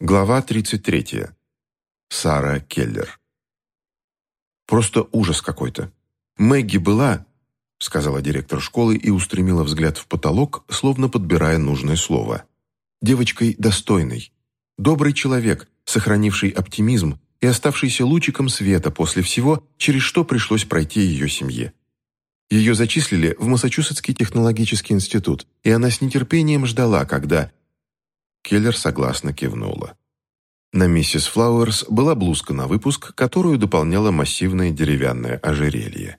Глава 33. Сара Келлер. «Просто ужас какой-то. Мэгги была...» — сказала директор школы и устремила взгляд в потолок, словно подбирая нужное слово. «Девочкой достойной. Добрый человек, сохранивший оптимизм и оставшийся лучиком света после всего, через что пришлось пройти ее семье. Ее зачислили в Массачусетский технологический институт, и она с нетерпением ждала, когда Келлер согласно кивнула. На миссис Флауэрс была блузка на выпуск, которую дополняло массивное деревянное ожерелье.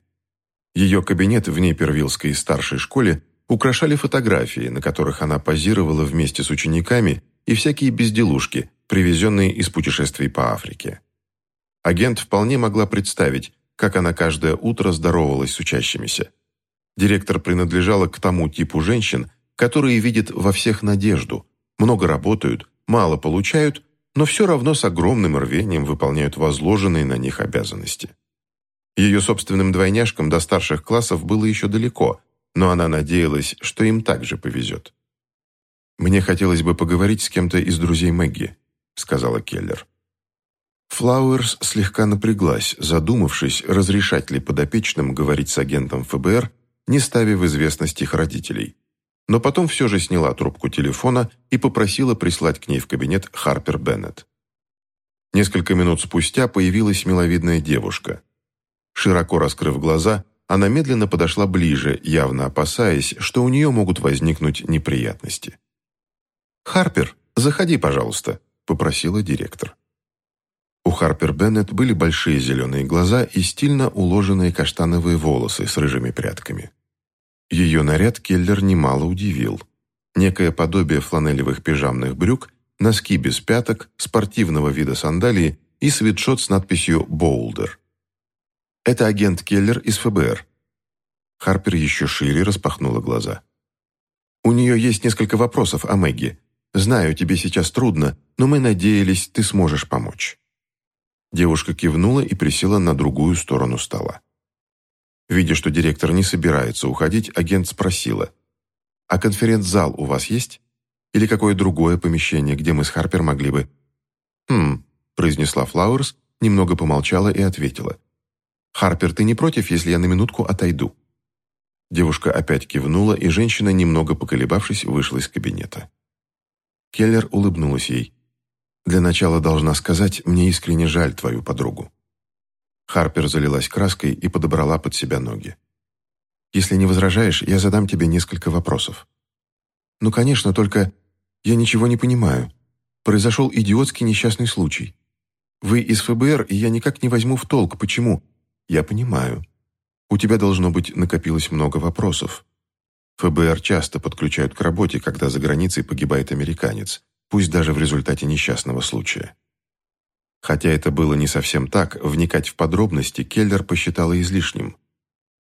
Ее кабинет в Нейпервиллской старшей школе украшали фотографии, на которых она позировала вместе с учениками и всякие безделушки, привезенные из путешествий по Африке. Агент вполне могла представить, как она каждое утро здоровалась с учащимися. Директор принадлежала к тому типу женщин, которые видят во всех надежду, много работают, мало получают, но все равно с огромным рвением выполняют возложенные на них обязанности. Ее собственным двойняшкам до старших классов было еще далеко, но она надеялась, что им также повезет. «Мне хотелось бы поговорить с кем-то из друзей Мэгги», — сказала Келлер. Флауэрс слегка напряглась, задумавшись, разрешать ли подопечным говорить с агентом ФБР, не ставя в известность их родителей но потом все же сняла трубку телефона и попросила прислать к ней в кабинет Харпер Беннет. Несколько минут спустя появилась миловидная девушка. Широко раскрыв глаза, она медленно подошла ближе, явно опасаясь, что у нее могут возникнуть неприятности. «Харпер, заходи, пожалуйста», — попросила директор. У Харпер Беннет были большие зеленые глаза и стильно уложенные каштановые волосы с рыжими прядками. Ее наряд Келлер немало удивил. Некое подобие фланелевых пижамных брюк, носки без пяток, спортивного вида сандалии и свитшот с надписью «Боулдер». «Это агент Келлер из ФБР». Харпер еще шире распахнула глаза. «У нее есть несколько вопросов о Мэгги. Знаю, тебе сейчас трудно, но мы надеялись, ты сможешь помочь». Девушка кивнула и присела на другую сторону стола. Видя, что директор не собирается уходить, агент спросила. «А конференц-зал у вас есть? Или какое другое помещение, где мы с Харпер могли бы...» «Хм», — произнесла Флауэрс, немного помолчала и ответила. «Харпер, ты не против, если я на минутку отойду?» Девушка опять кивнула, и женщина, немного поколебавшись, вышла из кабинета. Келлер улыбнулась ей. «Для начала должна сказать, мне искренне жаль твою подругу. Харпер залилась краской и подобрала под себя ноги. «Если не возражаешь, я задам тебе несколько вопросов». «Ну, конечно, только я ничего не понимаю. Произошел идиотский несчастный случай. Вы из ФБР, и я никак не возьму в толк, почему. Я понимаю. У тебя, должно быть, накопилось много вопросов. ФБР часто подключают к работе, когда за границей погибает американец, пусть даже в результате несчастного случая. Хотя это было не совсем так, вникать в подробности Келлер посчитала излишним.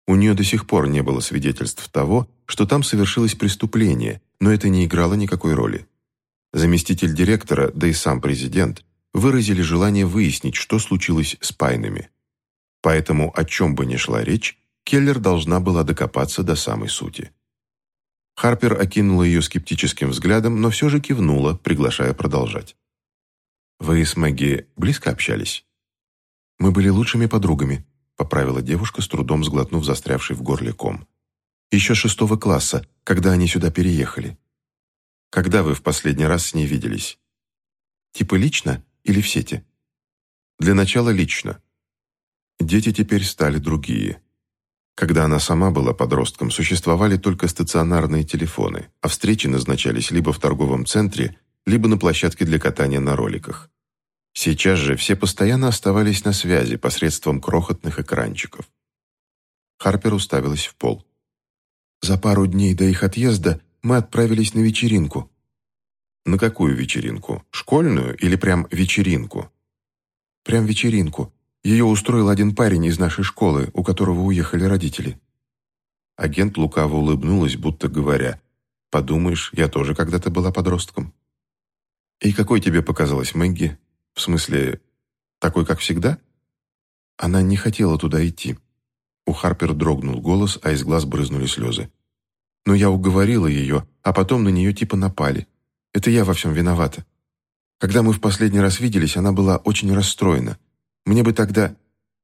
У нее до сих пор не было свидетельств того, что там совершилось преступление, но это не играло никакой роли. Заместитель директора, да и сам президент, выразили желание выяснить, что случилось с Пайнами. Поэтому, о чем бы ни шла речь, Келлер должна была докопаться до самой сути. Харпер окинула ее скептическим взглядом, но все же кивнула, приглашая продолжать. «Вы с Мэгги близко общались?» «Мы были лучшими подругами», — поправила девушка, с трудом сглотнув застрявший в горле ком. «Еще шестого класса, когда они сюда переехали». «Когда вы в последний раз с ней виделись?» «Типа лично или в сети?» «Для начала лично. Дети теперь стали другие». Когда она сама была подростком, существовали только стационарные телефоны, а встречи назначались либо в торговом центре, либо на площадке для катания на роликах. Сейчас же все постоянно оставались на связи посредством крохотных экранчиков. Харпер уставилась в пол. «За пару дней до их отъезда мы отправились на вечеринку». «На какую вечеринку? Школьную или прям вечеринку?» «Прям вечеринку. Ее устроил один парень из нашей школы, у которого уехали родители». Агент лукаво улыбнулась, будто говоря, «Подумаешь, я тоже когда-то была подростком». «И какой тебе показалась Мэгги?» В смысле, такой, как всегда? Она не хотела туда идти. У Харпер дрогнул голос, а из глаз брызнули слезы. Но я уговорила ее, а потом на нее типа напали. Это я во всем виновата. Когда мы в последний раз виделись, она была очень расстроена. Мне бы тогда...»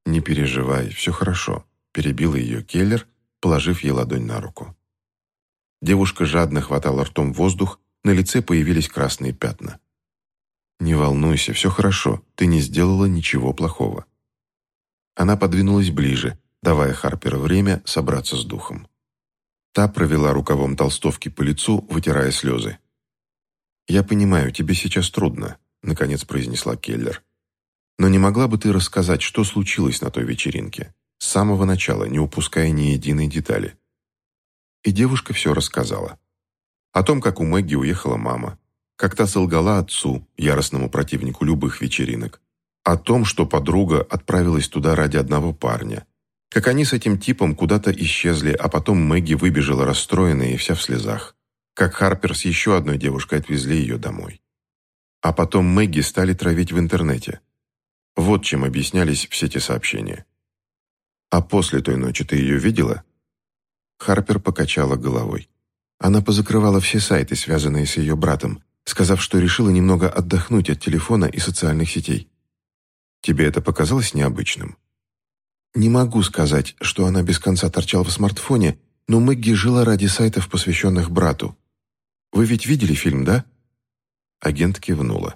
«Не переживай, все хорошо», — перебил ее Келлер, положив ей ладонь на руку. Девушка жадно хватала ртом воздух, на лице появились красные пятна. «Не волнуйся, все хорошо, ты не сделала ничего плохого». Она подвинулась ближе, давая Харперу время собраться с духом. Та провела рукавом толстовки по лицу, вытирая слезы. «Я понимаю, тебе сейчас трудно», — наконец произнесла Келлер. «Но не могла бы ты рассказать, что случилось на той вечеринке? С самого начала, не упуская ни единой детали». И девушка все рассказала. О том, как у Мэгги уехала мама, как та солгала отцу, яростному противнику любых вечеринок, о том, что подруга отправилась туда ради одного парня, как они с этим типом куда-то исчезли, а потом Мэгги выбежала расстроенная и вся в слезах, как Харпер с еще одной девушкой отвезли ее домой. А потом Мэгги стали травить в интернете. Вот чем объяснялись все эти сообщения. «А после той ночи ты ее видела?» Харпер покачала головой. Она позакрывала все сайты, связанные с ее братом, сказав, что решила немного отдохнуть от телефона и социальных сетей. Тебе это показалось необычным? Не могу сказать, что она без конца торчала в смартфоне, но Мэгги жила ради сайтов, посвященных брату. Вы ведь видели фильм, да? Агент кивнула.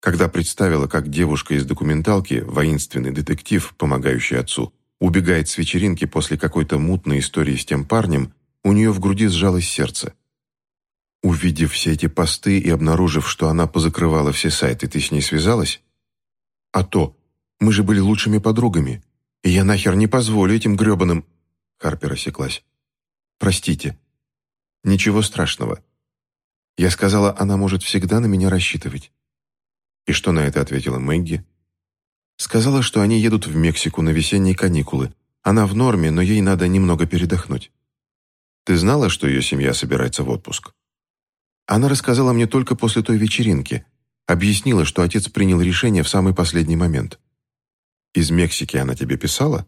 Когда представила, как девушка из документалки, воинственный детектив, помогающий отцу, убегает с вечеринки после какой-то мутной истории с тем парнем, у нее в груди сжалось сердце. Увидев все эти посты и обнаружив, что она позакрывала все сайты, ты с ней связалась? А то, мы же были лучшими подругами, и я нахер не позволю этим гребаным...» Харпер осеклась. «Простите. Ничего страшного. Я сказала, она может всегда на меня рассчитывать». И что на это ответила Мэгги? Сказала, что они едут в Мексику на весенние каникулы. Она в норме, но ей надо немного передохнуть. Ты знала, что ее семья собирается в отпуск? Она рассказала мне только после той вечеринки. Объяснила, что отец принял решение в самый последний момент. Из Мексики она тебе писала?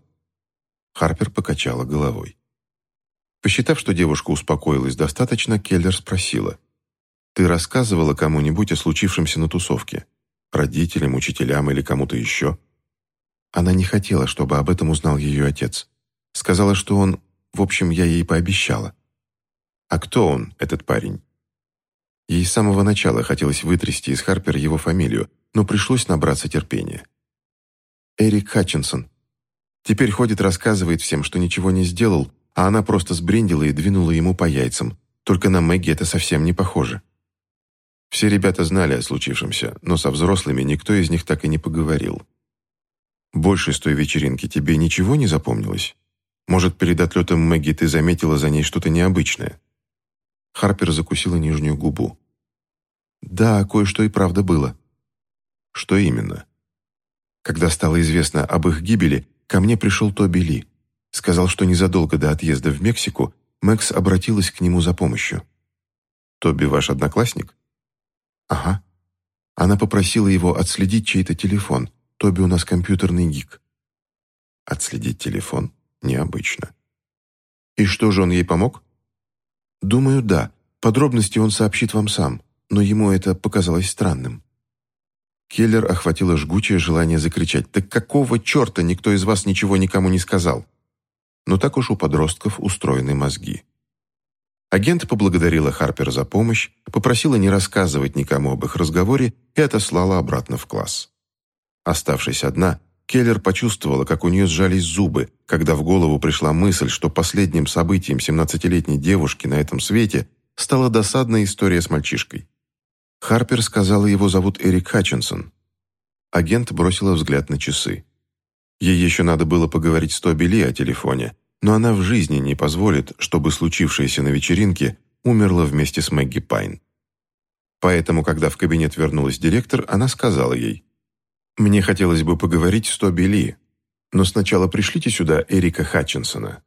Харпер покачала головой. Посчитав, что девушка успокоилась достаточно, Келлер спросила. «Ты рассказывала кому-нибудь о случившемся на тусовке? Родителям, учителям или кому-то еще?» Она не хотела, чтобы об этом узнал ее отец. Сказала, что он в общем, я ей пообещала. А кто он, этот парень? Ей с самого начала хотелось вытрясти из Харпер его фамилию, но пришлось набраться терпения. Эрик Хатчинсон. Теперь ходит, рассказывает всем, что ничего не сделал, а она просто сбрендила и двинула ему по яйцам. Только на Мэгги это совсем не похоже. Все ребята знали о случившемся, но со взрослыми никто из них так и не поговорил. «Больше с той вечеринки тебе ничего не запомнилось?» Может, перед отлетом Мэгги ты заметила за ней что-то необычное?» Харпер закусила нижнюю губу. «Да, кое-что и правда было». «Что именно?» Когда стало известно об их гибели, ко мне пришел Тоби Ли. Сказал, что незадолго до отъезда в Мексику Мэкс обратилась к нему за помощью. «Тоби ваш одноклассник?» «Ага». Она попросила его отследить чей-то телефон. Тоби у нас компьютерный гик. «Отследить телефон?» Необычно. И что же он ей помог? Думаю, да. Подробности он сообщит вам сам, но ему это показалось странным. Келлер охватило жгучее желание закричать. «Так какого черта никто из вас ничего никому не сказал?» Но так уж у подростков устроены мозги. Агент поблагодарила Харпер за помощь, попросила не рассказывать никому об их разговоре и отослала обратно в класс. Оставшись одна, Келлер почувствовала, как у нее сжались зубы, когда в голову пришла мысль, что последним событием 17-летней девушки на этом свете стала досадная история с мальчишкой. Харпер сказала, его зовут Эрик Хатчинсон. Агент бросила взгляд на часы. Ей еще надо было поговорить с Тоби Ли о телефоне, но она в жизни не позволит, чтобы случившееся на вечеринке умерла вместе с Мэгги Пайн. Поэтому, когда в кабинет вернулась директор, она сказала ей – мне хотелось бы поговорить с Тоби Ли, но сначала пришлите сюда Эрика Хатчинсона.